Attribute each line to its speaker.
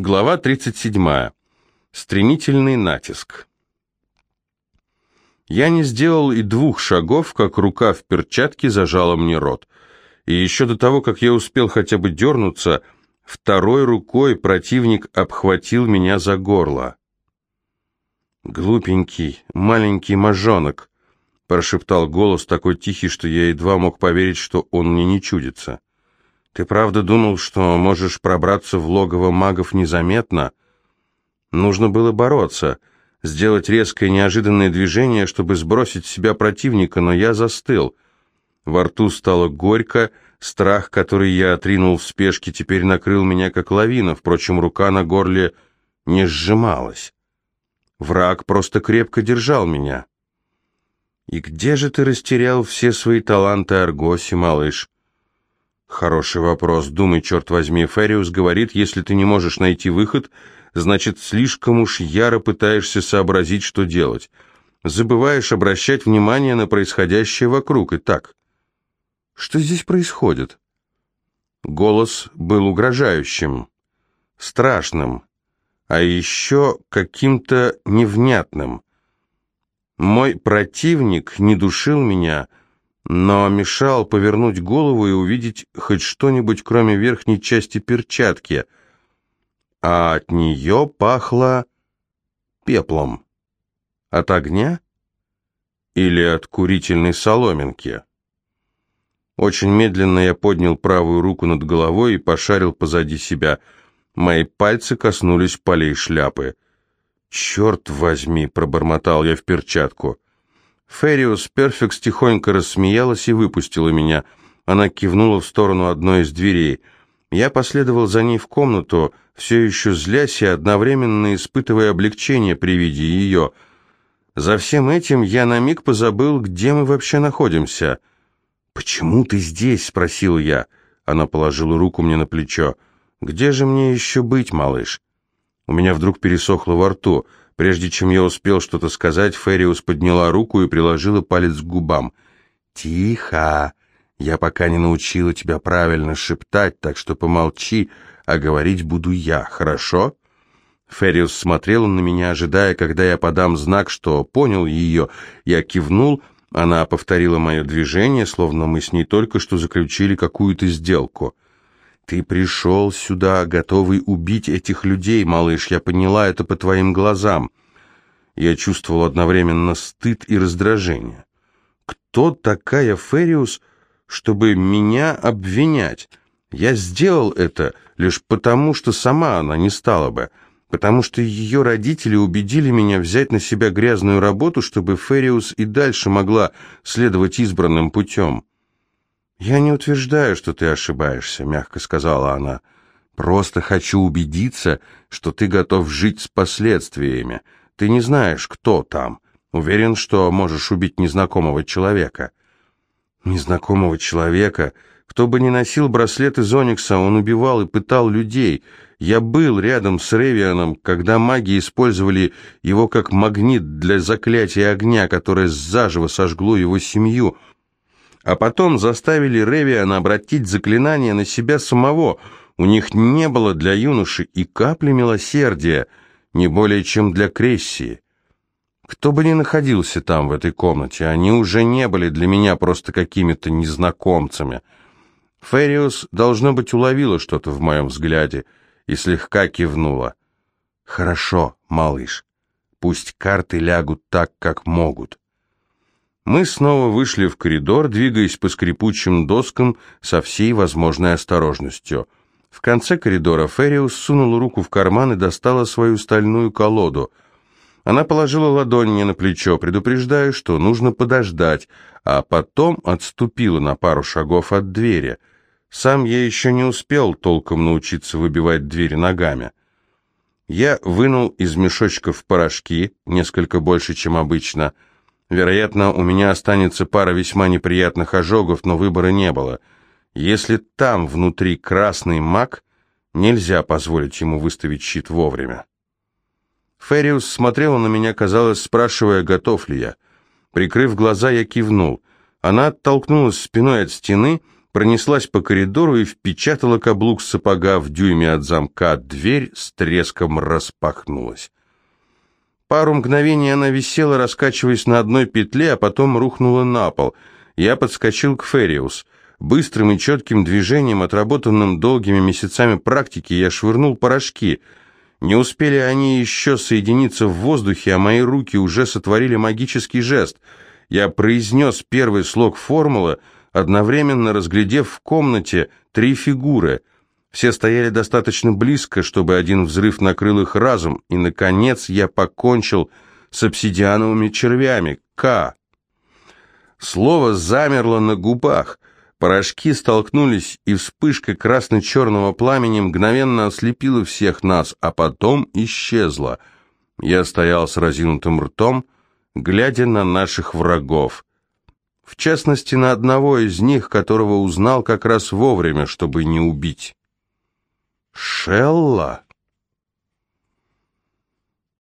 Speaker 1: Глава 37. Стремительный натиск. Я не сделал и двух шагов, как рука в перчатке зажала мне рот. И еще до того, как я успел хотя бы дернуться, второй рукой противник обхватил меня за горло. «Глупенький, маленький мажонок», — прошептал голос такой тихий, что я едва мог поверить, что он мне не чудится. Ты правда думал, что можешь пробраться в логово магов незаметно? Нужно было бороться, сделать резкое неожиданное движение, чтобы сбросить с себя противника, но я застыл. Во рту стало горько, страх, который я отринул в спешке, теперь накрыл меня как лавина, впрочем, рука на горле не сжималась. Враг просто крепко держал меня. «И где же ты растерял все свои таланты Аргоси, малыш?» Хороший вопрос. Думай, черт возьми, Фериус говорит, если ты не можешь найти выход, значит, слишком уж яро пытаешься сообразить, что делать. Забываешь обращать внимание на происходящее вокруг. Итак, что здесь происходит? Голос был угрожающим, страшным, а еще каким-то невнятным. Мой противник не душил меня, но мешал повернуть голову и увидеть хоть что-нибудь, кроме верхней части перчатки, а от нее пахло пеплом. От огня или от курительной соломинки? Очень медленно я поднял правую руку над головой и пошарил позади себя. Мои пальцы коснулись полей шляпы. «Черт возьми!» — пробормотал я в перчатку. Фериус Перфекс тихонько рассмеялась и выпустила меня. Она кивнула в сторону одной из дверей. Я последовал за ней в комнату, все еще злясь и одновременно испытывая облегчение при виде ее. За всем этим я на миг позабыл, где мы вообще находимся. «Почему ты здесь?» — спросил я. Она положила руку мне на плечо. «Где же мне еще быть, малыш?» У меня вдруг пересохло во рту — Прежде чем я успел что-то сказать, Фериус подняла руку и приложила палец к губам. «Тихо! Я пока не научила тебя правильно шептать, так что помолчи, а говорить буду я, хорошо?» Фериус смотрел на меня, ожидая, когда я подам знак, что понял ее. Я кивнул, она повторила мое движение, словно мы с ней только что заключили какую-то сделку. «Ты пришел сюда, готовый убить этих людей, малыш, я поняла это по твоим глазам». Я чувствовал одновременно стыд и раздражение. «Кто такая Фериус, чтобы меня обвинять? Я сделал это лишь потому, что сама она не стала бы, потому что ее родители убедили меня взять на себя грязную работу, чтобы Фериус и дальше могла следовать избранным путем». «Я не утверждаю, что ты ошибаешься», — мягко сказала она. «Просто хочу убедиться, что ты готов жить с последствиями. Ты не знаешь, кто там. Уверен, что можешь убить незнакомого человека». «Незнакомого человека? Кто бы ни носил браслет из Оникса, он убивал и пытал людей. Я был рядом с Ревианом, когда маги использовали его как магнит для заклятия огня, которое заживо сожгло его семью» а потом заставили Ревиана обратить заклинание на себя самого. У них не было для юноши и капли милосердия, не более чем для Крессии. Кто бы ни находился там, в этой комнате, они уже не были для меня просто какими-то незнакомцами. Фериус, должно быть, уловила что-то в моем взгляде и слегка кивнула. «Хорошо, малыш, пусть карты лягут так, как могут». Мы снова вышли в коридор, двигаясь по скрипучим доскам со всей возможной осторожностью. В конце коридора Фериус сунул руку в карман и достала свою стальную колоду. Она положила ладонь мне на плечо, предупреждая, что нужно подождать, а потом отступила на пару шагов от двери. Сам я еще не успел толком научиться выбивать двери ногами. Я вынул из мешочков порошки, несколько больше, чем обычно, — Вероятно, у меня останется пара весьма неприятных ожогов, но выбора не было. Если там внутри красный маг, нельзя позволить ему выставить щит вовремя. Фериус смотрела на меня, казалось, спрашивая, готов ли я. Прикрыв глаза, я кивнул. Она оттолкнулась спиной от стены пронеслась по коридору и впечатала каблук сапога в дюйме от замка. Дверь с треском распахнулась. Пару мгновений она висела, раскачиваясь на одной петле, а потом рухнула на пол. Я подскочил к Фериус. Быстрым и четким движением, отработанным долгими месяцами практики, я швырнул порошки. Не успели они еще соединиться в воздухе, а мои руки уже сотворили магический жест. Я произнес первый слог формулы, одновременно разглядев в комнате три фигуры. Все стояли достаточно близко, чтобы один взрыв накрыл их разум, и, наконец, я покончил с обсидиановыми червями. К. Слово замерло на губах. Порошки столкнулись, и вспышка красно-черного пламени мгновенно ослепила всех нас, а потом исчезла. Я стоял с разинутым ртом, глядя на наших врагов. В частности, на одного из них, которого узнал как раз вовремя, чтобы не убить. «Шелла?»